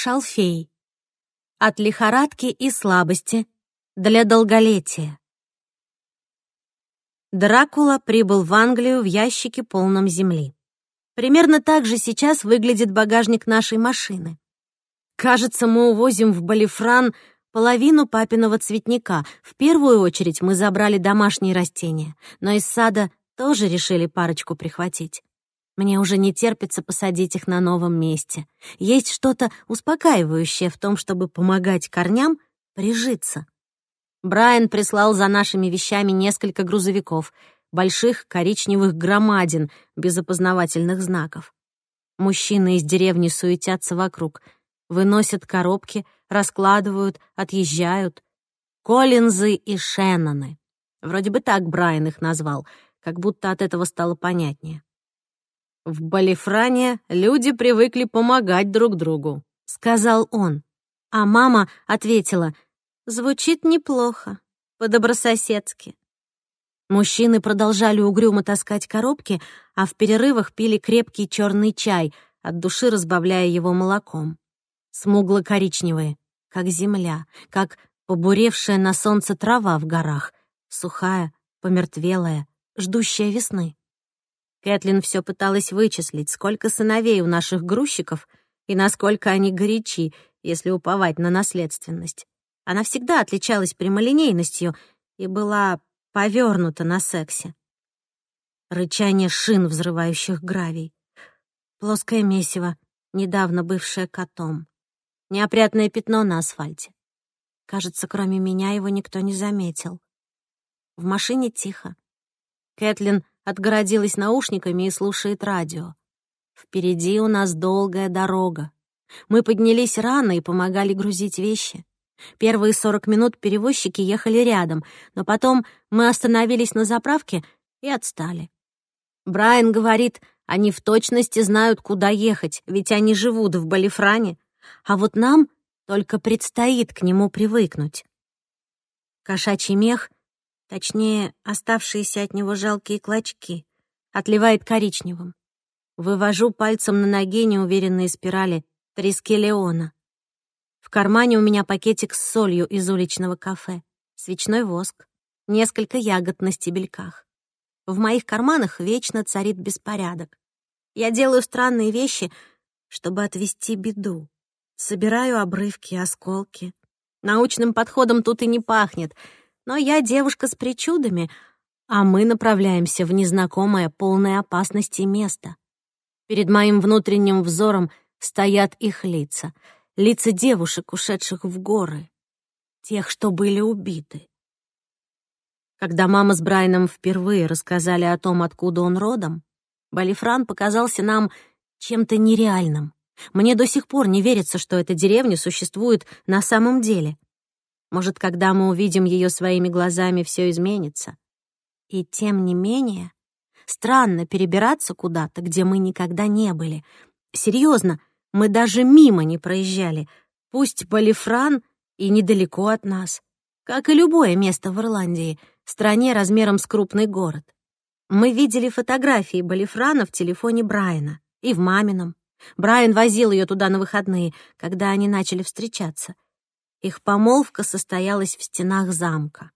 шалфей. От лихорадки и слабости для долголетия. Дракула прибыл в Англию в ящике, полном земли. Примерно так же сейчас выглядит багажник нашей машины. Кажется, мы увозим в Балифран половину папиного цветника. В первую очередь мы забрали домашние растения, но из сада тоже решили парочку прихватить. Мне уже не терпится посадить их на новом месте. Есть что-то успокаивающее в том, чтобы помогать корням прижиться. Брайан прислал за нашими вещами несколько грузовиков, больших коричневых громадин без опознавательных знаков. Мужчины из деревни суетятся вокруг, выносят коробки, раскладывают, отъезжают. Коллинзы и Шенноны. Вроде бы так Брайан их назвал, как будто от этого стало понятнее. «В Балифране люди привыкли помогать друг другу», — сказал он. А мама ответила, «Звучит неплохо, по-добрососедски». Мужчины продолжали угрюмо таскать коробки, а в перерывах пили крепкий черный чай, от души разбавляя его молоком. Смугло-коричневые, как земля, как побуревшая на солнце трава в горах, сухая, помертвелая, ждущая весны. Кэтлин все пыталась вычислить, сколько сыновей у наших грузчиков и насколько они горячи, если уповать на наследственность. Она всегда отличалась прямолинейностью и была повернута на сексе. Рычание шин, взрывающих гравий. Плоское месиво, недавно бывшее котом. Неопрятное пятно на асфальте. Кажется, кроме меня его никто не заметил. В машине тихо. Кэтлин отгородилась наушниками и слушает радио. Впереди у нас долгая дорога. Мы поднялись рано и помогали грузить вещи. Первые сорок минут перевозчики ехали рядом, но потом мы остановились на заправке и отстали. Брайан говорит, они в точности знают, куда ехать, ведь они живут в Балифране. А вот нам только предстоит к нему привыкнуть. Кошачий мех точнее, оставшиеся от него жалкие клочки, отливает коричневым. Вывожу пальцем на ноге неуверенные спирали трески Леона. В кармане у меня пакетик с солью из уличного кафе, свечной воск, несколько ягод на стебельках. В моих карманах вечно царит беспорядок. Я делаю странные вещи, чтобы отвести беду. Собираю обрывки, осколки. Научным подходом тут и не пахнет — но я девушка с причудами, а мы направляемся в незнакомое, полное опасности место. Перед моим внутренним взором стоят их лица, лица девушек, ушедших в горы, тех, что были убиты. Когда мама с Брайаном впервые рассказали о том, откуда он родом, Балифран показался нам чем-то нереальным. Мне до сих пор не верится, что эта деревня существует на самом деле. Может, когда мы увидим ее своими глазами, все изменится. И тем не менее, странно перебираться куда-то, где мы никогда не были. Серьезно, мы даже мимо не проезжали. Пусть Полифран и недалеко от нас. Как и любое место в Ирландии, стране размером с крупный город. Мы видели фотографии Балифрана в телефоне Брайана и в мамином. Брайан возил ее туда на выходные, когда они начали встречаться — их помолвка состоялась в стенах замка.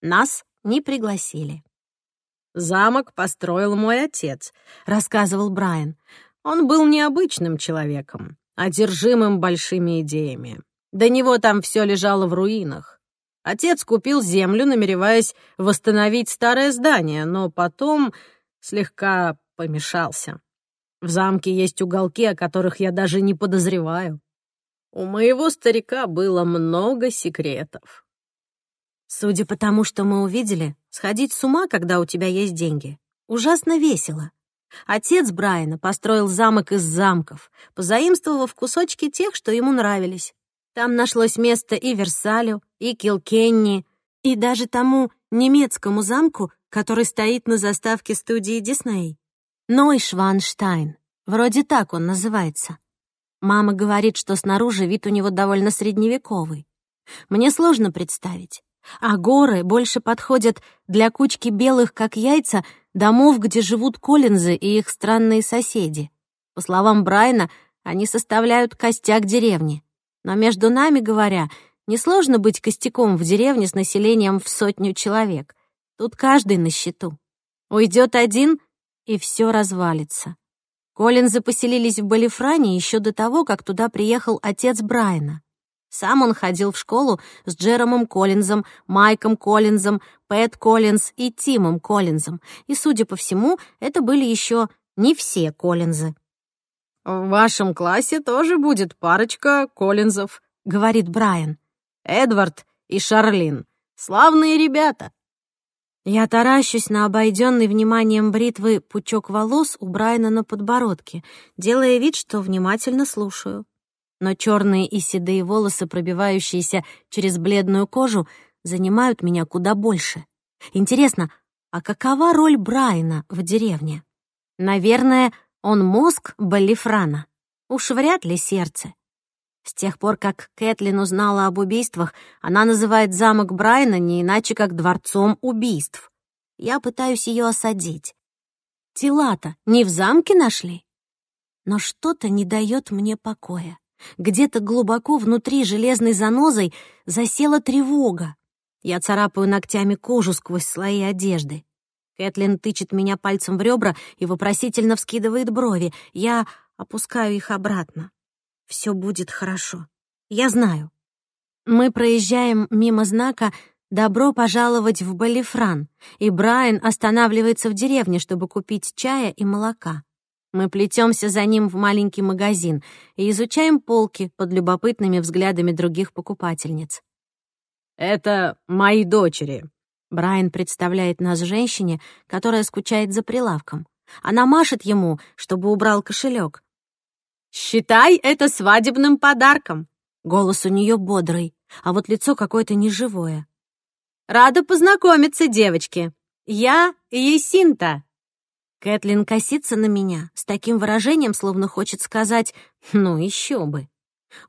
Нас не пригласили. «Замок построил мой отец», — рассказывал Брайан. «Он был необычным человеком, одержимым большими идеями. До него там все лежало в руинах. Отец купил землю, намереваясь восстановить старое здание, но потом слегка помешался. В замке есть уголки, о которых я даже не подозреваю. У моего старика было много секретов. Судя по тому, что мы увидели, сходить с ума, когда у тебя есть деньги, ужасно весело. Отец Брайана построил замок из замков, позаимствовав кусочки тех, что ему нравились. Там нашлось место и Версалю, и Килкенни, и даже тому немецкому замку, который стоит на заставке студии Дисней. Нойшванштайн, вроде так он называется. Мама говорит, что снаружи вид у него довольно средневековый. Мне сложно представить. А горы больше подходят для кучки белых, как яйца, домов, где живут Коллинзы и их странные соседи. По словам Брайна, они составляют костяк деревни. Но между нами говоря, несложно быть костяком в деревне с населением в сотню человек. Тут каждый на счету. Уйдет один, и все развалится. Коллинзы поселились в Балифране еще до того, как туда приехал отец Брайана. Сам он ходил в школу с Джеромом Коллинзом, Майком Коллинзом, Пэт Коллинз и Тимом Коллинзом, и, судя по всему, это были еще не все Коллинзы. «В вашем классе тоже будет парочка Коллинзов», — говорит Брайан. «Эдвард и Шарлин. Славные ребята!» Я таращусь на обойденный вниманием бритвы пучок волос у Брайана на подбородке, делая вид, что внимательно слушаю. Но черные и седые волосы, пробивающиеся через бледную кожу, занимают меня куда больше. Интересно, а какова роль Брайана в деревне? Наверное, он мозг Балифрана. Уж вряд ли сердце. С тех пор, как Кэтлин узнала об убийствах, она называет замок Брайана не иначе, как дворцом убийств. Я пытаюсь ее осадить. Тела-то не в замке нашли? Но что-то не дает мне покоя. Где-то глубоко внутри железной занозой засела тревога. Я царапаю ногтями кожу сквозь слои одежды. Кэтлин тычет меня пальцем в ребра и вопросительно вскидывает брови. Я опускаю их обратно. Все будет хорошо. Я знаю. Мы проезжаем мимо знака «Добро пожаловать в Балифран», и Брайан останавливается в деревне, чтобы купить чая и молока. Мы плетемся за ним в маленький магазин и изучаем полки под любопытными взглядами других покупательниц. «Это мои дочери», — Брайан представляет нас женщине, которая скучает за прилавком. Она машет ему, чтобы убрал кошелек, «Считай это свадебным подарком!» Голос у нее бодрый, а вот лицо какое-то неживое. «Рада познакомиться, девочки! Я Есинта!» Кэтлин косится на меня с таким выражением, словно хочет сказать «ну еще бы».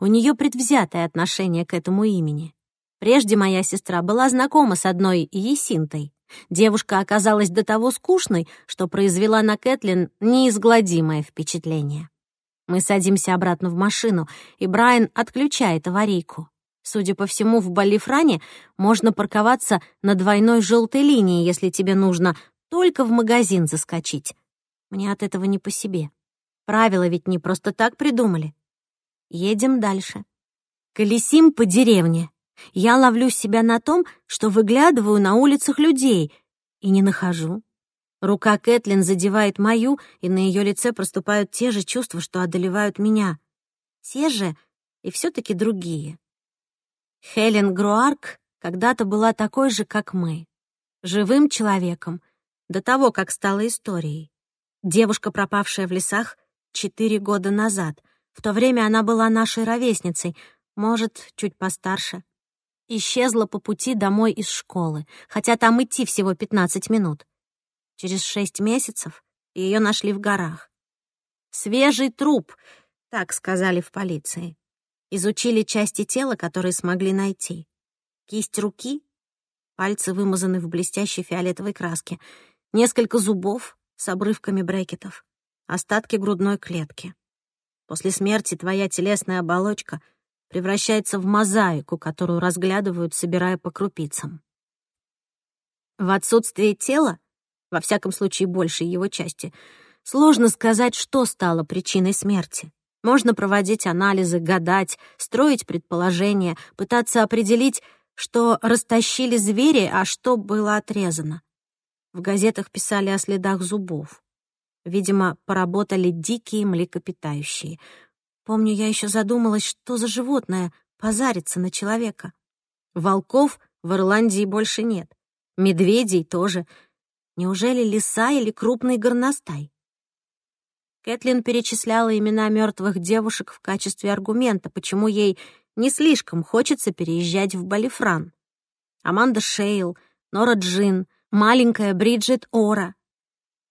У нее предвзятое отношение к этому имени. Прежде моя сестра была знакома с одной Есинтой. Девушка оказалась до того скучной, что произвела на Кэтлин неизгладимое впечатление. Мы садимся обратно в машину, и Брайан отключает аварийку. Судя по всему, в Балифране можно парковаться на двойной желтой линии, если тебе нужно только в магазин заскочить. Мне от этого не по себе. Правила ведь не просто так придумали. Едем дальше. Колесим по деревне. Я ловлю себя на том, что выглядываю на улицах людей и не нахожу. Рука Кэтлин задевает мою, и на ее лице проступают те же чувства, что одолевают меня. Те же и все таки другие. Хелен Груарк когда-то была такой же, как мы. Живым человеком, до того, как стала историей. Девушка, пропавшая в лесах четыре года назад. В то время она была нашей ровесницей, может, чуть постарше. Исчезла по пути домой из школы, хотя там идти всего 15 минут. Через шесть месяцев ее нашли в горах. «Свежий труп», — так сказали в полиции. Изучили части тела, которые смогли найти. Кисть руки, пальцы вымазаны в блестящей фиолетовой краске, несколько зубов с обрывками брекетов, остатки грудной клетки. После смерти твоя телесная оболочка превращается в мозаику, которую разглядывают, собирая по крупицам. В отсутствие тела во всяком случае большей его части. Сложно сказать, что стало причиной смерти. Можно проводить анализы, гадать, строить предположения, пытаться определить, что растащили звери, а что было отрезано. В газетах писали о следах зубов. Видимо, поработали дикие млекопитающие. Помню, я еще задумалась, что за животное позарится на человека. Волков в Ирландии больше нет. Медведей тоже. Неужели лиса или крупный горностай? Кэтлин перечисляла имена мертвых девушек в качестве аргумента, почему ей не слишком хочется переезжать в Балифран. Аманда Шейл, Нора Джин, маленькая Бриджит Ора.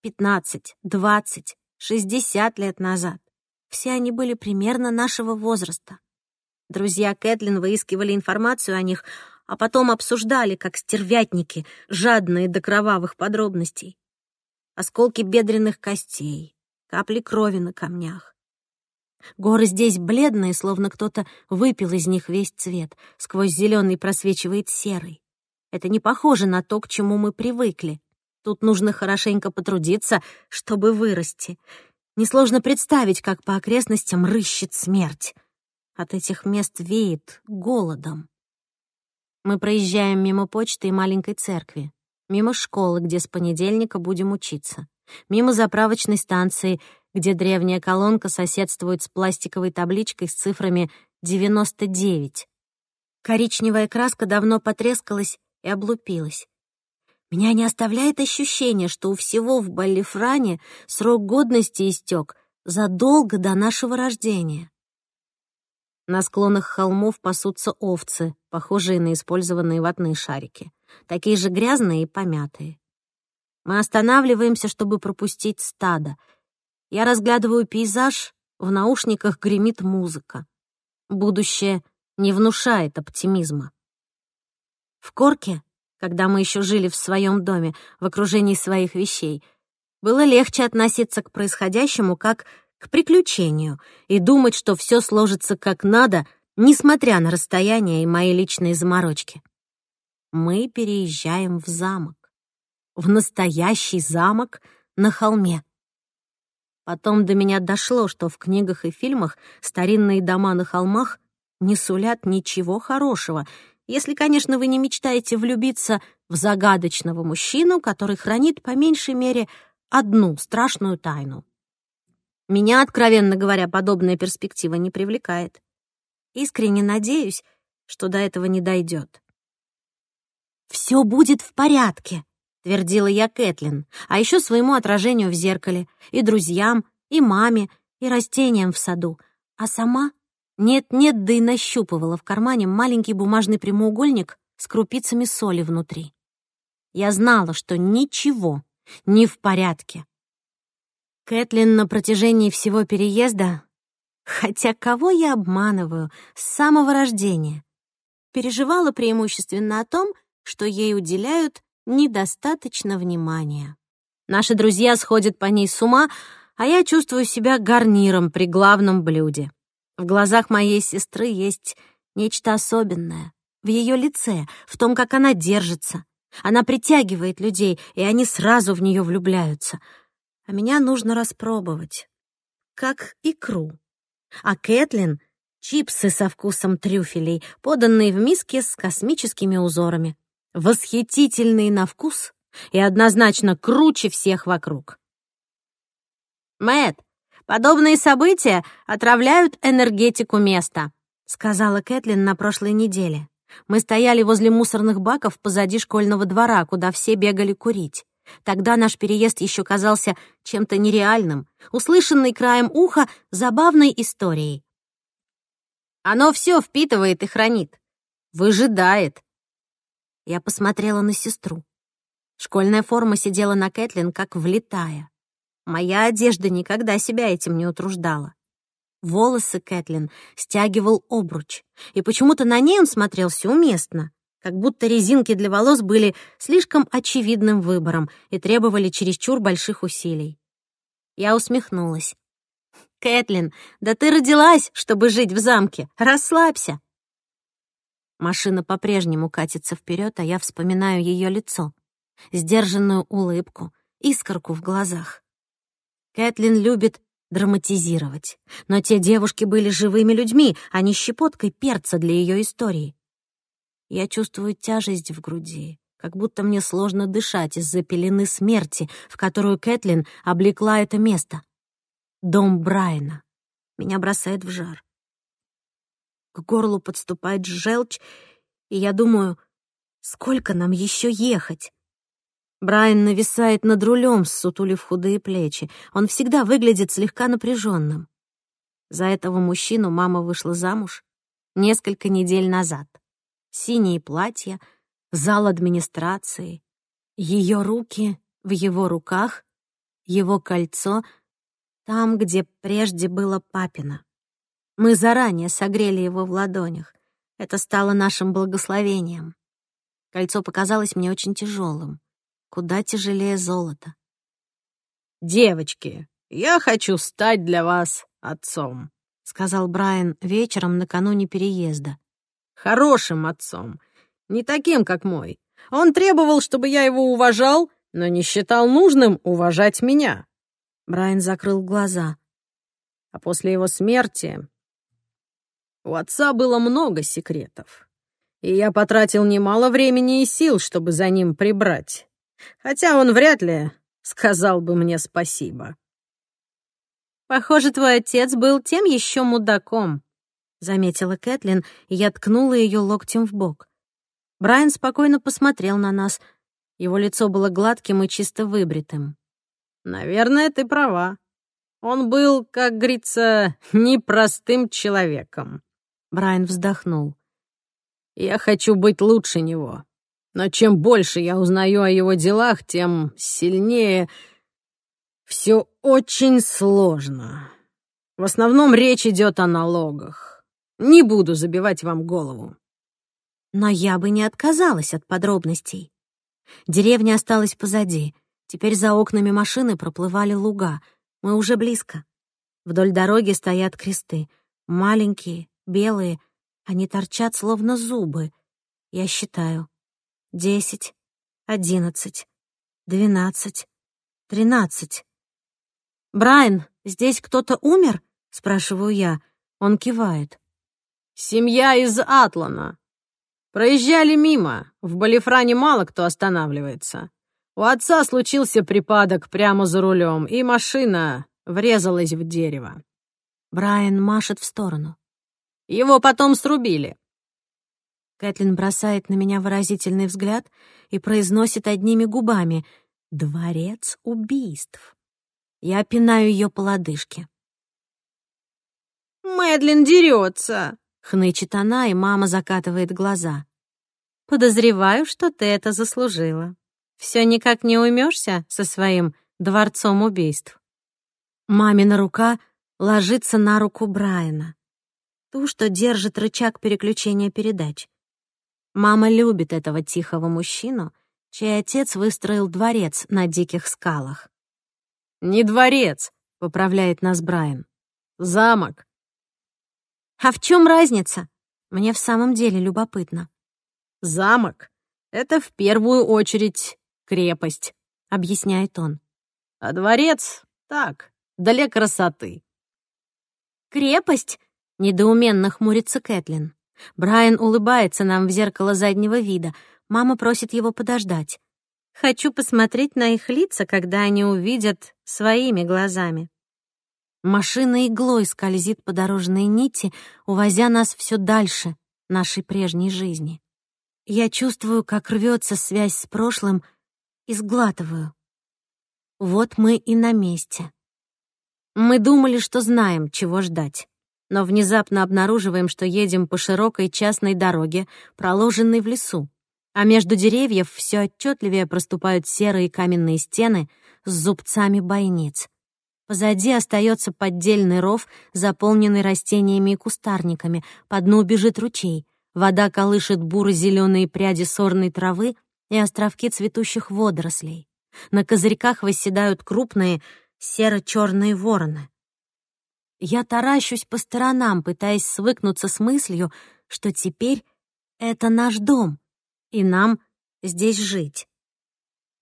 15, 20, 60 лет назад. Все они были примерно нашего возраста. Друзья Кэтлин выискивали информацию о них, а потом обсуждали, как стервятники, жадные до кровавых подробностей. Осколки бедренных костей, капли крови на камнях. Горы здесь бледные, словно кто-то выпил из них весь цвет. Сквозь зеленый просвечивает серый. Это не похоже на то, к чему мы привыкли. Тут нужно хорошенько потрудиться, чтобы вырасти. Несложно представить, как по окрестностям рыщет смерть. От этих мест веет голодом. Мы проезжаем мимо почты и маленькой церкви, мимо школы, где с понедельника будем учиться, мимо заправочной станции, где древняя колонка соседствует с пластиковой табличкой с цифрами 99. Коричневая краска давно потрескалась и облупилась. Меня не оставляет ощущение, что у всего в Баллифране срок годности истек задолго до нашего рождения. На склонах холмов пасутся овцы, похожие на использованные ватные шарики, такие же грязные и помятые. Мы останавливаемся, чтобы пропустить стадо. Я разглядываю пейзаж, в наушниках гремит музыка. Будущее не внушает оптимизма. В Корке, когда мы еще жили в своем доме, в окружении своих вещей, было легче относиться к происходящему как к приключению и думать, что все сложится как надо, несмотря на расстояние и мои личные заморочки. Мы переезжаем в замок. В настоящий замок на холме. Потом до меня дошло, что в книгах и фильмах старинные дома на холмах не сулят ничего хорошего, если, конечно, вы не мечтаете влюбиться в загадочного мужчину, который хранит по меньшей мере одну страшную тайну. Меня, откровенно говоря, подобная перспектива не привлекает. Искренне надеюсь, что до этого не дойдет. «Все будет в порядке», — твердила я Кэтлин, а еще своему отражению в зеркале, и друзьям, и маме, и растениям в саду. А сама нет-нет, да и нащупывала в кармане маленький бумажный прямоугольник с крупицами соли внутри. Я знала, что ничего не в порядке. Кэтлин на протяжении всего переезда, хотя кого я обманываю с самого рождения, переживала преимущественно о том, что ей уделяют недостаточно внимания. Наши друзья сходят по ней с ума, а я чувствую себя гарниром при главном блюде. В глазах моей сестры есть нечто особенное. В ее лице, в том, как она держится. Она притягивает людей, и они сразу в нее влюбляются — а меня нужно распробовать. Как икру. А Кэтлин — чипсы со вкусом трюфелей, поданные в миске с космическими узорами. Восхитительные на вкус и однозначно круче всех вокруг. Мэт, подобные события отравляют энергетику места», — сказала Кэтлин на прошлой неделе. Мы стояли возле мусорных баков позади школьного двора, куда все бегали курить. Тогда наш переезд еще казался чем-то нереальным, услышанный краем уха забавной историей. «Оно все впитывает и хранит. Выжидает». Я посмотрела на сестру. Школьная форма сидела на Кэтлин, как влитая. Моя одежда никогда себя этим не утруждала. Волосы Кэтлин стягивал обруч, и почему-то на ней он смотрелся уместно как будто резинки для волос были слишком очевидным выбором и требовали чересчур больших усилий. Я усмехнулась. «Кэтлин, да ты родилась, чтобы жить в замке! Расслабься!» Машина по-прежнему катится вперед, а я вспоминаю ее лицо, сдержанную улыбку, искорку в глазах. Кэтлин любит драматизировать, но те девушки были живыми людьми, а не щепоткой перца для ее истории. Я чувствую тяжесть в груди, как будто мне сложно дышать из-за пелены смерти, в которую Кэтлин облекла это место. Дом Брайана. Меня бросает в жар. К горлу подступает желчь, и я думаю, сколько нам еще ехать? Брайан нависает над рулем, сутулив худые плечи. Он всегда выглядит слегка напряженным. За этого мужчину мама вышла замуж несколько недель назад синие платья, зал администрации, ее руки в его руках, его кольцо там, где прежде было папина. Мы заранее согрели его в ладонях. Это стало нашим благословением. Кольцо показалось мне очень тяжелым, куда тяжелее золота. «Девочки, я хочу стать для вас отцом», — сказал Брайан вечером накануне переезда хорошим отцом, не таким, как мой. Он требовал, чтобы я его уважал, но не считал нужным уважать меня». Брайан закрыл глаза. А после его смерти у отца было много секретов, и я потратил немало времени и сил, чтобы за ним прибрать. Хотя он вряд ли сказал бы мне спасибо. «Похоже, твой отец был тем еще мудаком», заметила Кэтлин, и я ткнула ее локтем в бок. Брайан спокойно посмотрел на нас. Его лицо было гладким и чисто выбритым. «Наверное, ты права. Он был, как говорится, непростым человеком». Брайан вздохнул. «Я хочу быть лучше него. Но чем больше я узнаю о его делах, тем сильнее...» «Все очень сложно. В основном речь идет о налогах. Не буду забивать вам голову». Но я бы не отказалась от подробностей. Деревня осталась позади. Теперь за окнами машины проплывали луга. Мы уже близко. Вдоль дороги стоят кресты. Маленькие, белые. Они торчат, словно зубы. Я считаю. Десять, одиннадцать, двенадцать, тринадцать. «Брайан, здесь кто-то умер?» — спрашиваю я. Он кивает. Семья из Атлана. Проезжали мимо. В Балифране мало кто останавливается. У отца случился припадок прямо за рулем, и машина врезалась в дерево. Брайан машет в сторону. Его потом срубили. Кэтлин бросает на меня выразительный взгляд и произносит одними губами «Дворец убийств». Я пинаю ее по лодыжке. «Мэдлин дерется!» Хнычет она, и мама закатывает глаза. «Подозреваю, что ты это заслужила. Все никак не уймешься со своим дворцом убийств». Мамина рука ложится на руку Брайана, ту, что держит рычаг переключения передач. Мама любит этого тихого мужчину, чей отец выстроил дворец на диких скалах. «Не дворец», — поправляет нас Брайан. «Замок. А в чем разница? Мне в самом деле любопытно. Замок — это в первую очередь крепость, — объясняет он. А дворец — так, для красоты. Крепость? — недоуменно хмурится Кэтлин. Брайан улыбается нам в зеркало заднего вида. Мама просит его подождать. Хочу посмотреть на их лица, когда они увидят своими глазами. Машина иглой скользит по дорожной нити, увозя нас все дальше нашей прежней жизни. Я чувствую, как рвется связь с прошлым, и сглатываю. Вот мы и на месте. Мы думали, что знаем, чего ждать, но внезапно обнаруживаем, что едем по широкой частной дороге, проложенной в лесу, а между деревьев все отчетливее проступают серые каменные стены с зубцами бойниц. Позади остается поддельный ров, заполненный растениями и кустарниками. По дну бежит ручей. Вода колышет буро-зеленые пряди сорной травы и островки цветущих водорослей. На козырьках восседают крупные серо-черные вороны. Я таращусь по сторонам, пытаясь свыкнуться с мыслью, что теперь это наш дом, и нам здесь жить.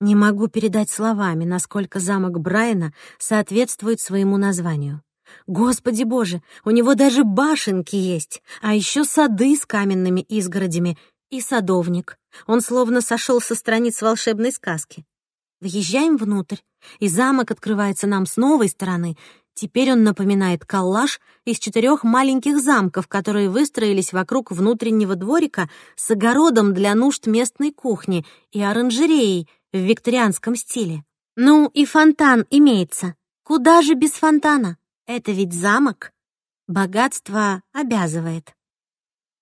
Не могу передать словами, насколько замок Брайана соответствует своему названию. Господи боже, у него даже башенки есть, а еще сады с каменными изгородями и садовник. Он словно сошел со страниц волшебной сказки. Въезжаем внутрь, и замок открывается нам с новой стороны. Теперь он напоминает коллаж из четырех маленьких замков, которые выстроились вокруг внутреннего дворика с огородом для нужд местной кухни и оранжереей — в викторианском стиле. Ну и фонтан имеется. Куда же без фонтана? Это ведь замок. Богатство обязывает.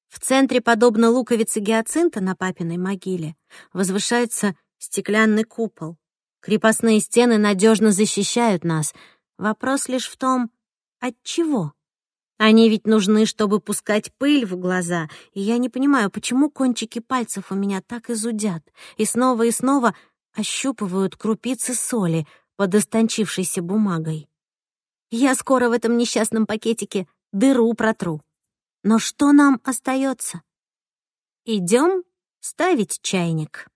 В центре, подобно луковице гиацинта на папиной могиле, возвышается стеклянный купол. Крепостные стены надежно защищают нас. Вопрос лишь в том, от чего? Они ведь нужны, чтобы пускать пыль в глаза, и я не понимаю, почему кончики пальцев у меня так изудят, и снова и снова — ощупывают крупицы соли под истончившейся бумагой. Я скоро в этом несчастном пакетике дыру протру. Но что нам остается? Идем ставить чайник.